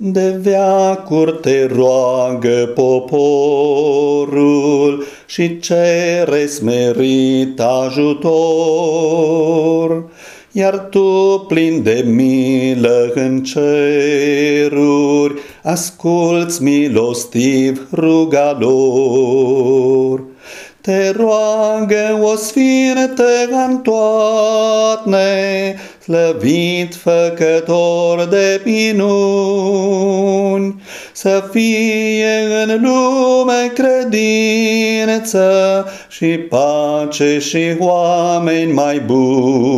De veacuri te roagă poporul și cere smerit ajutor. Iar tu, plin de milă în ceruri, asculți milostiv ruga lor. Te roagă o sfinte Antoane, slăvit făcător de minuni, să fie în lume credință și pace și oameni mai buni.